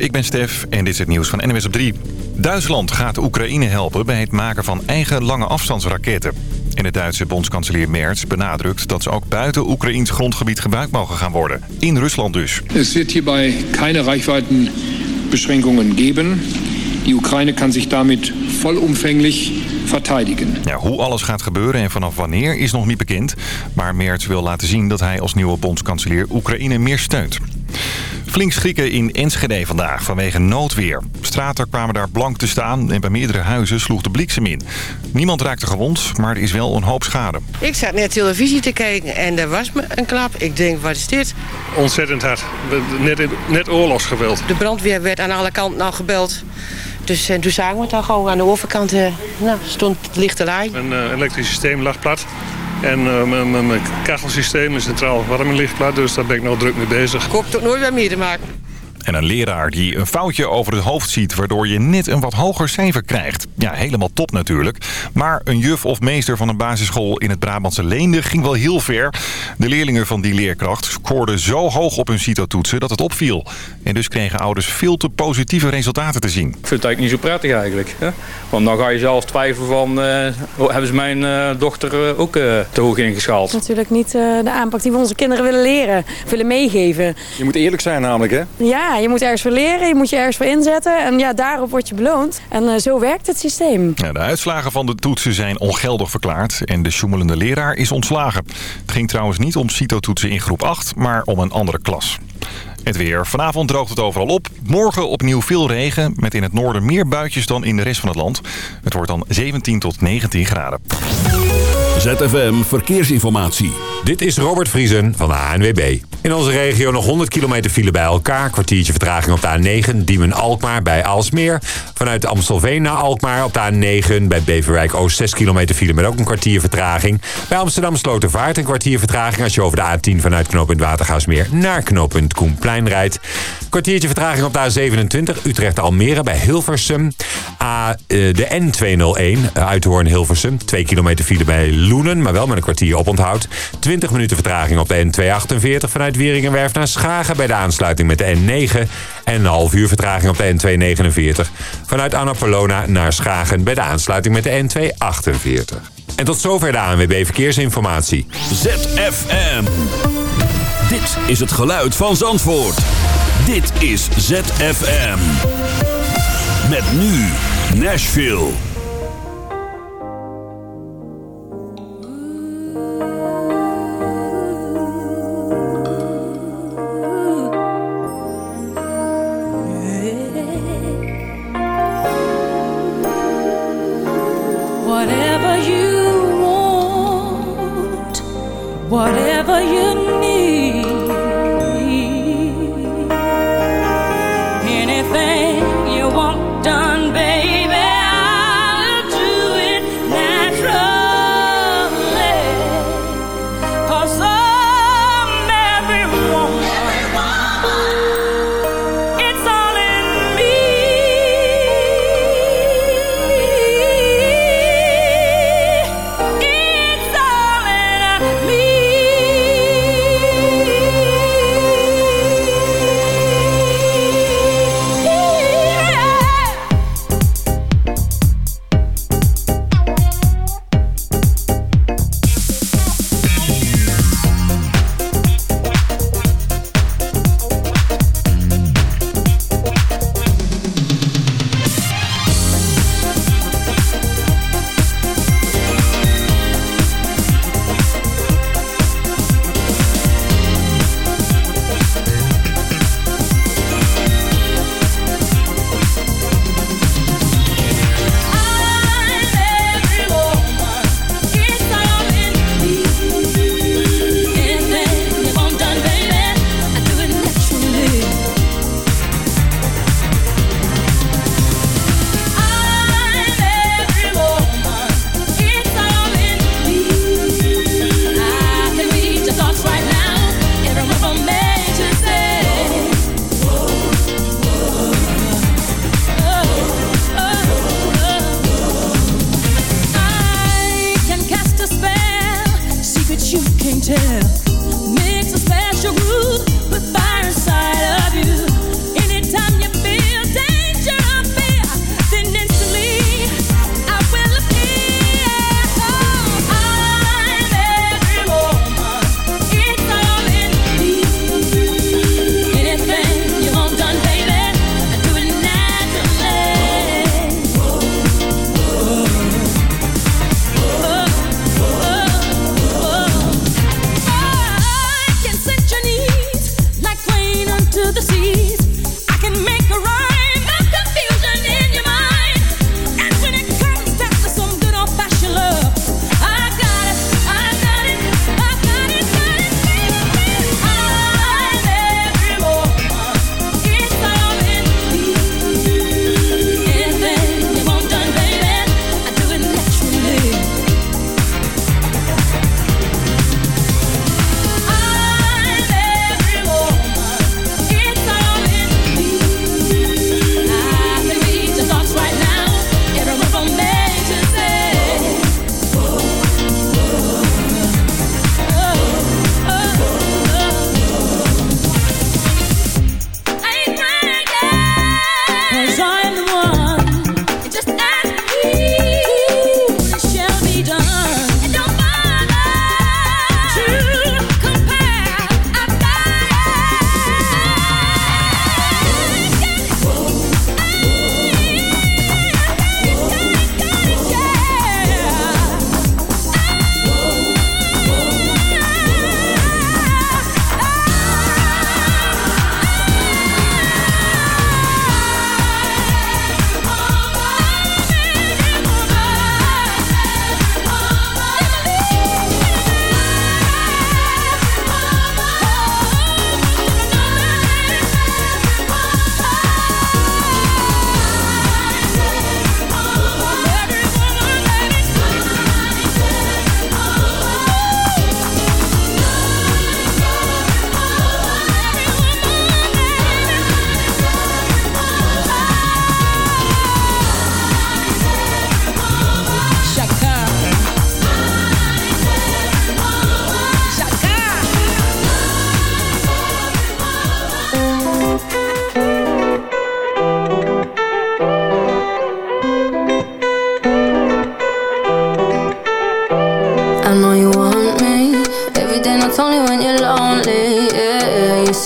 ik ben Stef en dit is het nieuws van NWS op 3. Duitsland gaat Oekraïne helpen bij het maken van eigen lange afstandsraketten. En de Duitse bondskanselier Merz benadrukt dat ze ook buiten Oekraïns grondgebied gebruikt mogen gaan worden. In Rusland dus. Es wird hierbij keine Reichweitenbeschränkungen geben. Die Oekraïne kan zich damit vollumfänglich verteidigen. Ja, hoe alles gaat gebeuren en vanaf wanneer is nog niet bekend. Maar Merz wil laten zien dat hij als nieuwe bondskanselier Oekraïne meer steunt. Flink schrikken in Enschede vandaag vanwege noodweer. Straten kwamen daar blank te staan en bij meerdere huizen sloeg de bliksem in. Niemand raakte gewond, maar er is wel een hoop schade. Ik zat net televisie te kijken en er was me een klap. Ik denk, wat is dit? Ontzettend hard. Net, net oorlogsgeweld. De brandweer werd aan alle kanten al gebeld. Dus en toen zagen we het al gewoon aan de overkant. eh, nou, stond het lichte laai. Een eh, elektrisch systeem lag plat. En eh, mijn- kachelsysteem, een centraal warming ligt plat. Dus daar ben ik nou druk mee bezig. Ik hoop ook nooit weer meer te maken. En een leraar die een foutje over het hoofd ziet... waardoor je net een wat hoger cijfer krijgt. Ja, helemaal top natuurlijk. Maar een juf of meester van een basisschool in het Brabantse Leende... ging wel heel ver. De leerlingen van die leerkracht scoorden zo hoog op hun CITO-toetsen... dat het opviel. En dus kregen ouders veel te positieve resultaten te zien. Ik vind het eigenlijk niet zo prettig eigenlijk. Hè? Want dan ga je zelf twijfelen van, eh, hebben ze mijn eh, dochter eh, ook eh, te hoog ingeschaald? natuurlijk niet eh, de aanpak die we onze kinderen willen leren, willen meegeven. Je moet eerlijk zijn namelijk, hè? Ja, je moet ergens voor leren, je moet je ergens voor inzetten en ja, daarop word je beloond. En eh, zo werkt het systeem. Ja, de uitslagen van de toetsen zijn ongeldig verklaard en de sjoemelende leraar is ontslagen. Het ging trouwens niet om CITO-toetsen in groep 8, maar om een andere klas. Het weer. Vanavond droogt het overal op. Morgen opnieuw veel regen, met in het noorden meer buitjes dan in de rest van het land. Het wordt dan 17 tot 19 graden. ZFM Verkeersinformatie. Dit is Robert Vriesen van de ANWB. In onze regio nog 100 kilometer file bij elkaar. Kwartiertje vertraging op de A9, Diemen-Alkmaar bij Aalsmeer. Vanuit Amstelveen naar Alkmaar op de A9 bij Beverwijk Oost 6 kilometer file met ook een kwartier vertraging. Bij Amsterdam Slotervaart een kwartier vertraging als je over de A10 vanuit knooppunt Watergaasmeer naar knooppunt Koenplein rijdt. Kwartiertje vertraging op de A27 Utrecht-Almere bij Hilversum. A, eh, de N201 eh, Uithoorn-Hilversum. 2 kilometer file bij Loenen, maar wel met een kwartier oponthoud. 20 minuten vertraging op de N248 vanuit Wieringenwerf naar Schagen bij de aansluiting met de N9. En een half uur vertraging op de N249 vanuit Annapolona naar Schagen bij de aansluiting met de N248. En tot zover de ANWB Verkeersinformatie. ZFM. Dit is het geluid van Zandvoort. Dit is ZFM. Met nu Nashville. Whatever you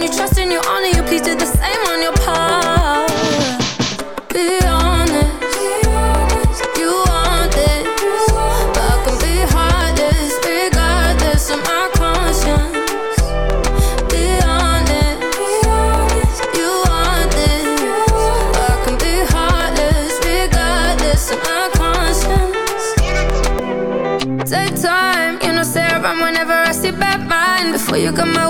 On you, trust in you, honor you. Please do the same on your part. Be honest, you want this, I can be heartless regardless of my conscience. Be honest, you want this, I can be heartless regardless of my conscience. Take time, you know, around whenever I see bad mind. Before you come my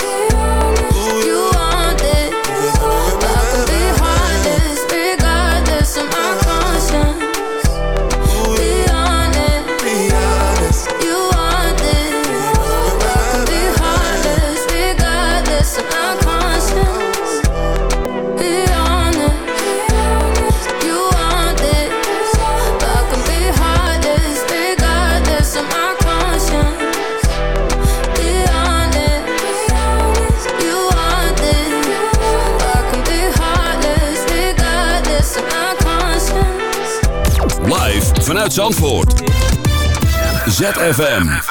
Zandvoort. ZFM.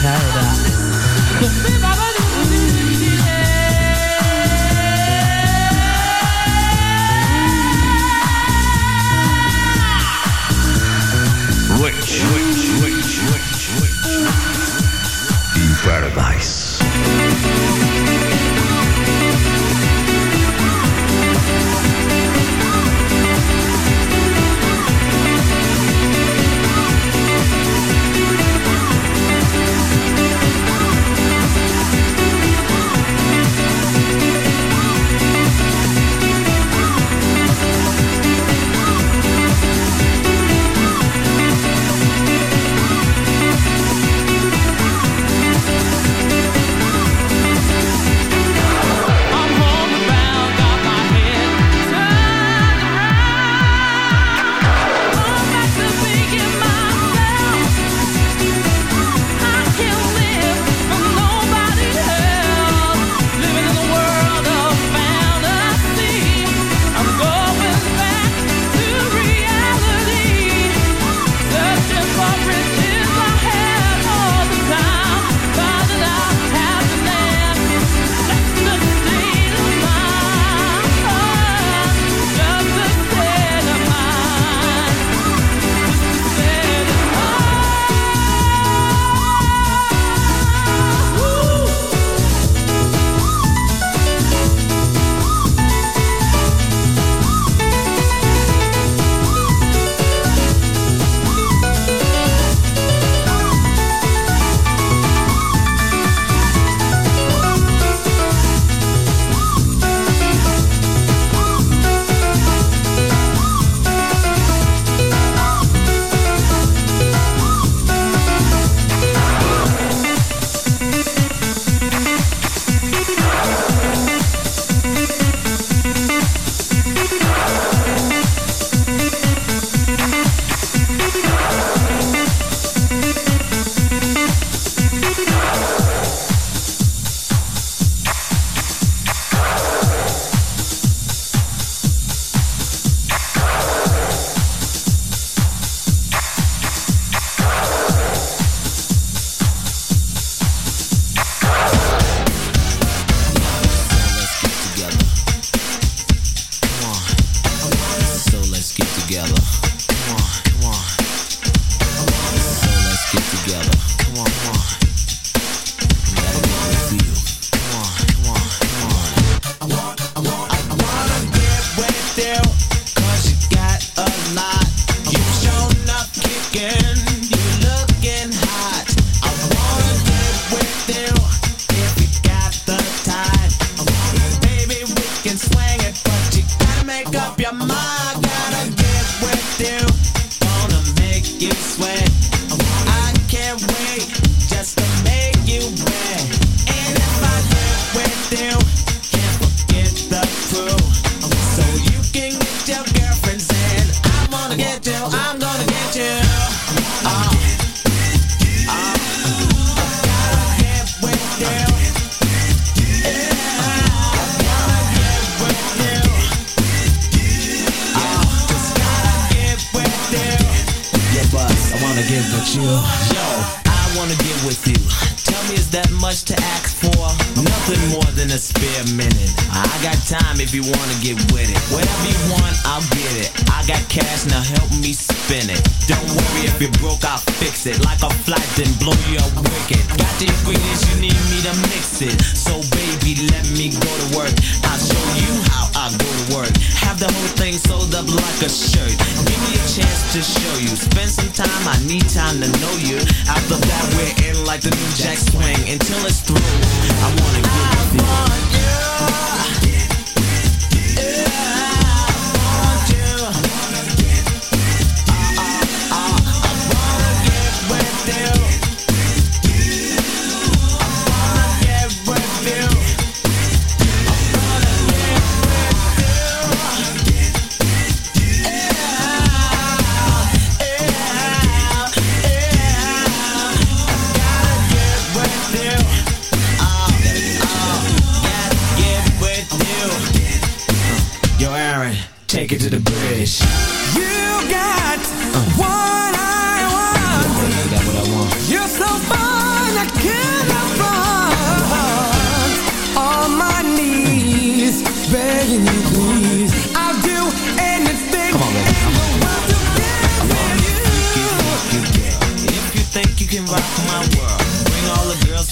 paradise. Rich, rich, rich, rich, rich. if you wanna get with it. Whatever you want, I'll get it. I got cash, now help me spin it. Don't worry if you're broke, I'll fix it. Like a flight, then blow you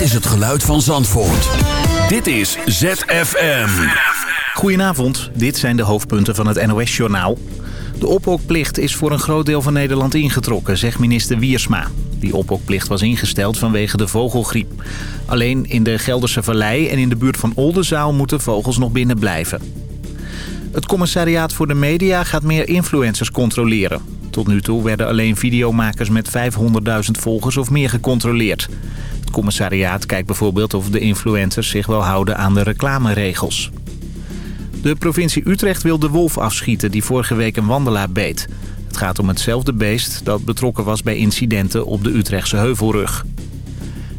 Is het geluid van Zandvoort. Dit is ZFM. Goedenavond, dit zijn de hoofdpunten van het NOS-journaal. De ophokplicht is voor een groot deel van Nederland ingetrokken, zegt minister Wiersma. Die ophokplicht was ingesteld vanwege de vogelgriep. Alleen in de Gelderse Vallei en in de buurt van Oldenzaal moeten vogels nog binnen blijven. Het commissariaat voor de media gaat meer influencers controleren. Tot nu toe werden alleen videomakers met 500.000 volgers of meer gecontroleerd. Het commissariaat kijkt bijvoorbeeld of de influencers zich wel houden aan de reclameregels. De provincie Utrecht wil de wolf afschieten die vorige week een wandelaar beet. Het gaat om hetzelfde beest dat betrokken was bij incidenten op de Utrechtse Heuvelrug.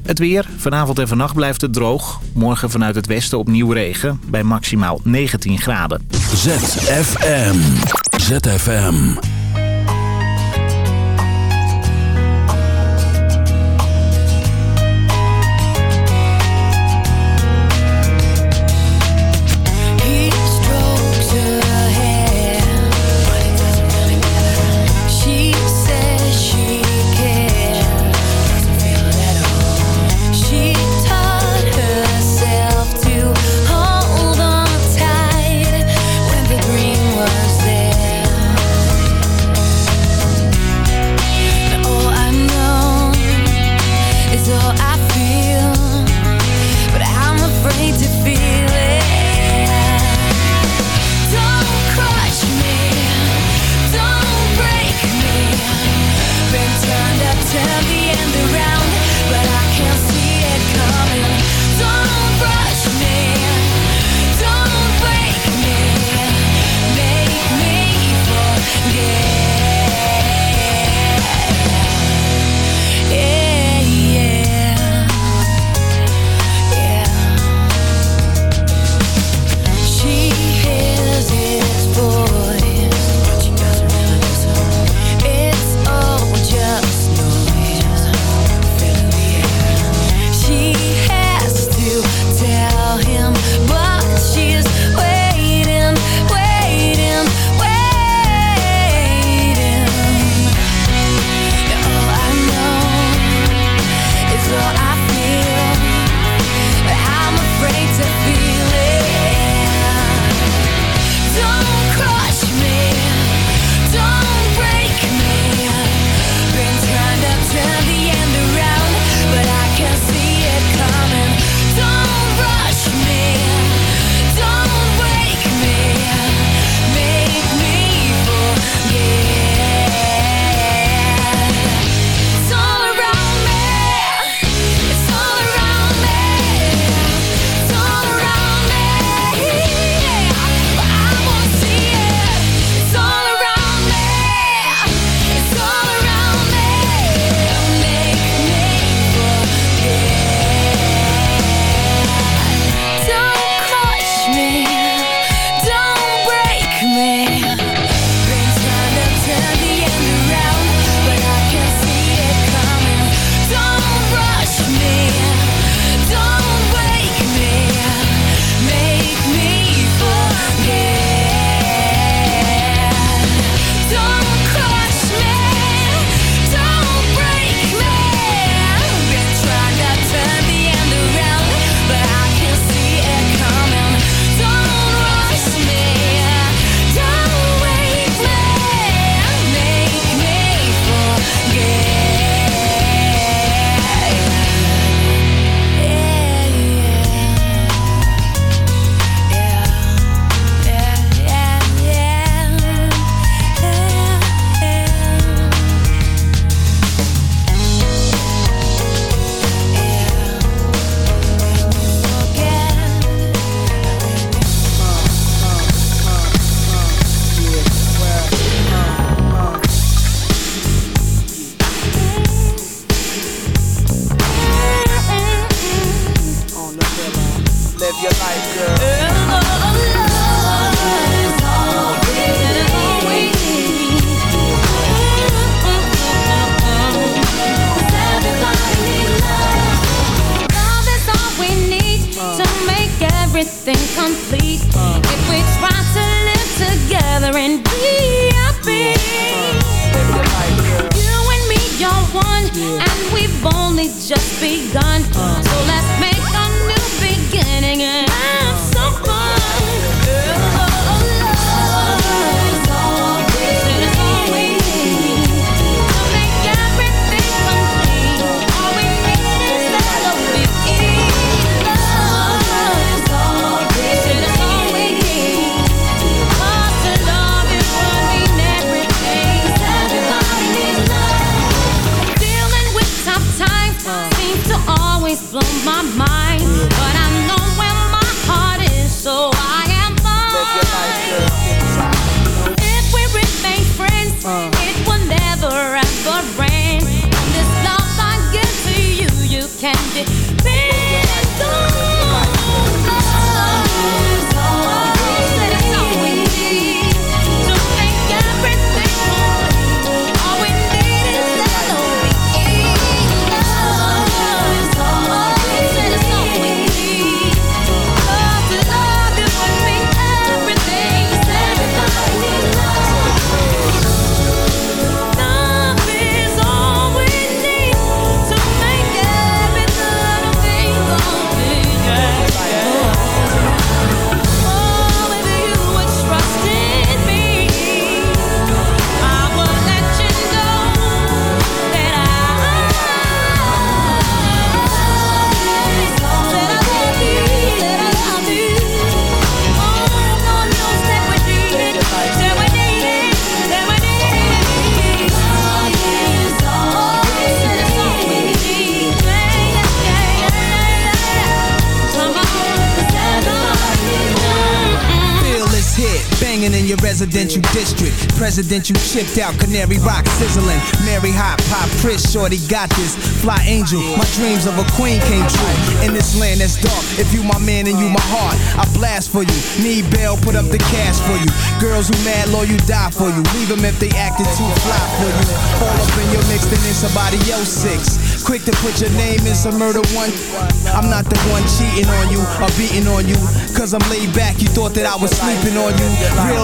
Het weer. Vanavond en vannacht blijft het droog. Morgen vanuit het westen opnieuw regen bij maximaal 19 graden. ZFM. ZFM. Mind. Hit, banging your residential district. Presidential chipped out, Canary Rock sizzling. Mary Hot, Pop, Chris, Shorty got this. Fly Angel, my dreams of a queen came true. In this land that's dark, if you my man and you my heart, I blast for you. Need bail, put up the cash for you. Girls who mad, low, you die for you. Leave them if they acted too fly for you. All up in your mix, then somebody else six. Quick to put your name in some murder one. I'm not the one cheating on you or beating on you. Cause I'm laid back, you thought that I was sleeping on you. Real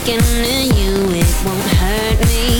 Talking to you, it won't hurt me.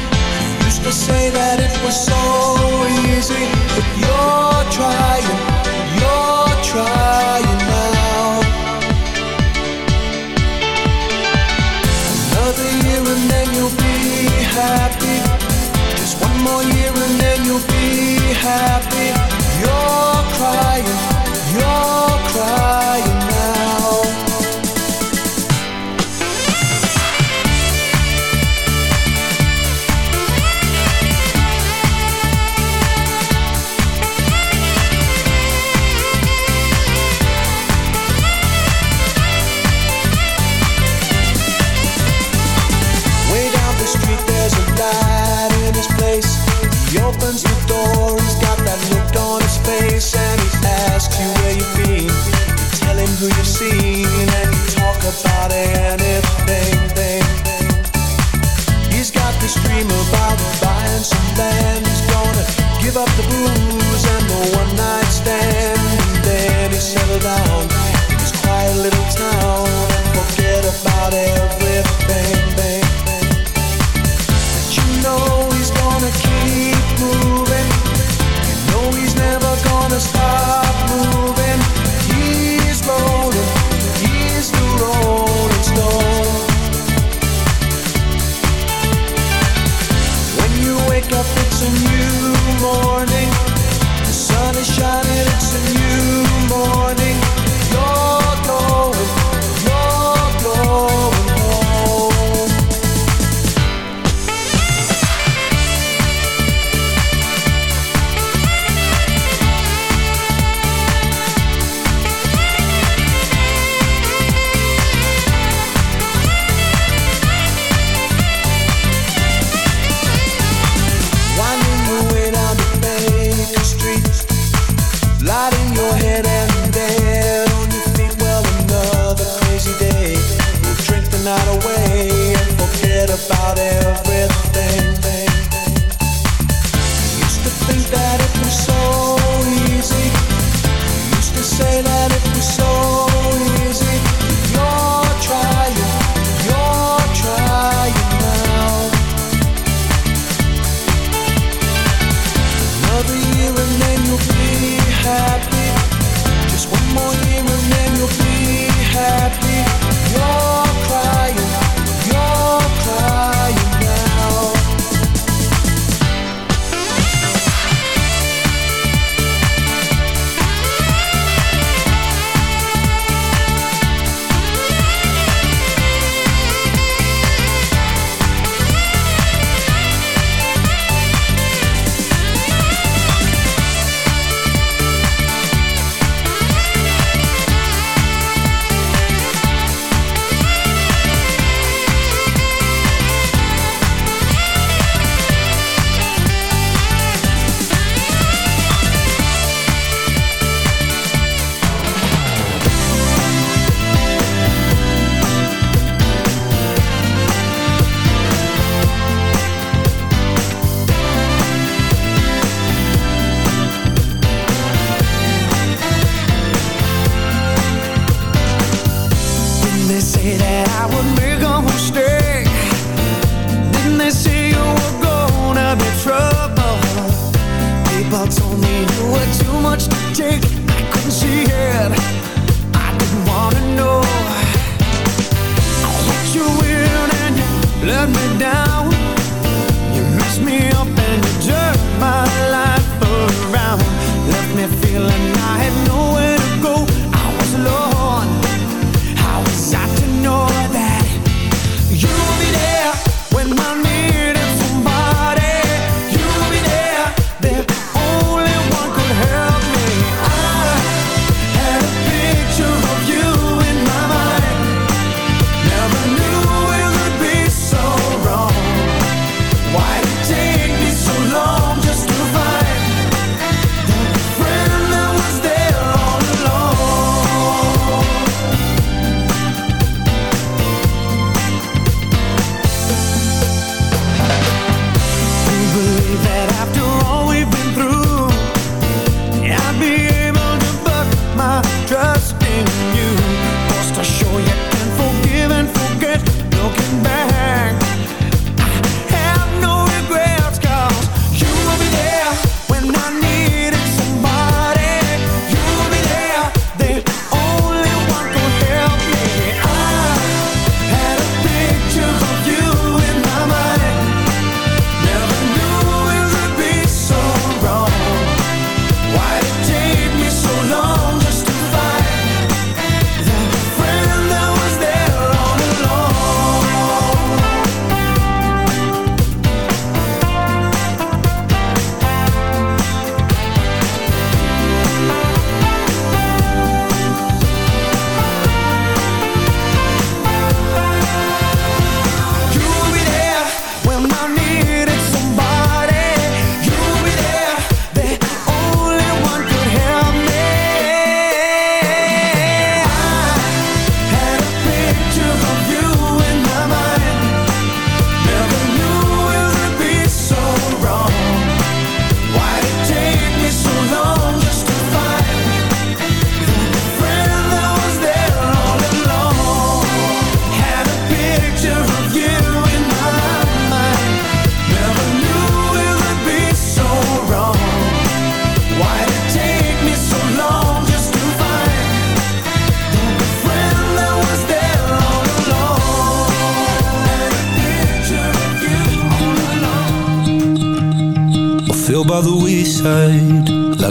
to say that it was so easy, but you're trying, you're trying now. Another year and then you'll be happy. Just one more year and then you'll be happy. You're crying. starting and